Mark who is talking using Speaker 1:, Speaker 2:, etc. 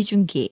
Speaker 1: 비중기.